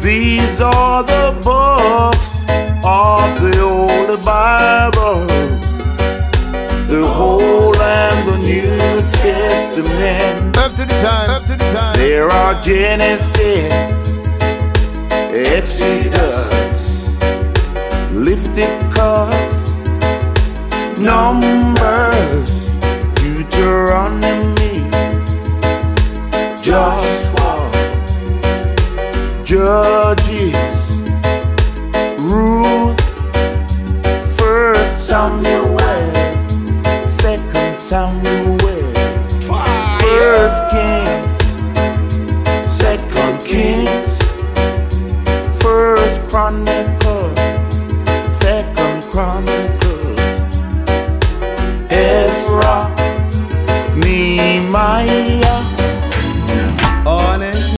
These are the books of the Holy Bible, the Old and the New Testament. Up to the time, up to the time. There are Genesis, Exodus, Leviticus, Numbers, Deuteronomy, Judges, Ruth, First Samuel, Second Samuel, First Kings, Second Kings, First Chronicles, Second Chronicles, Ezra, Nehemiah.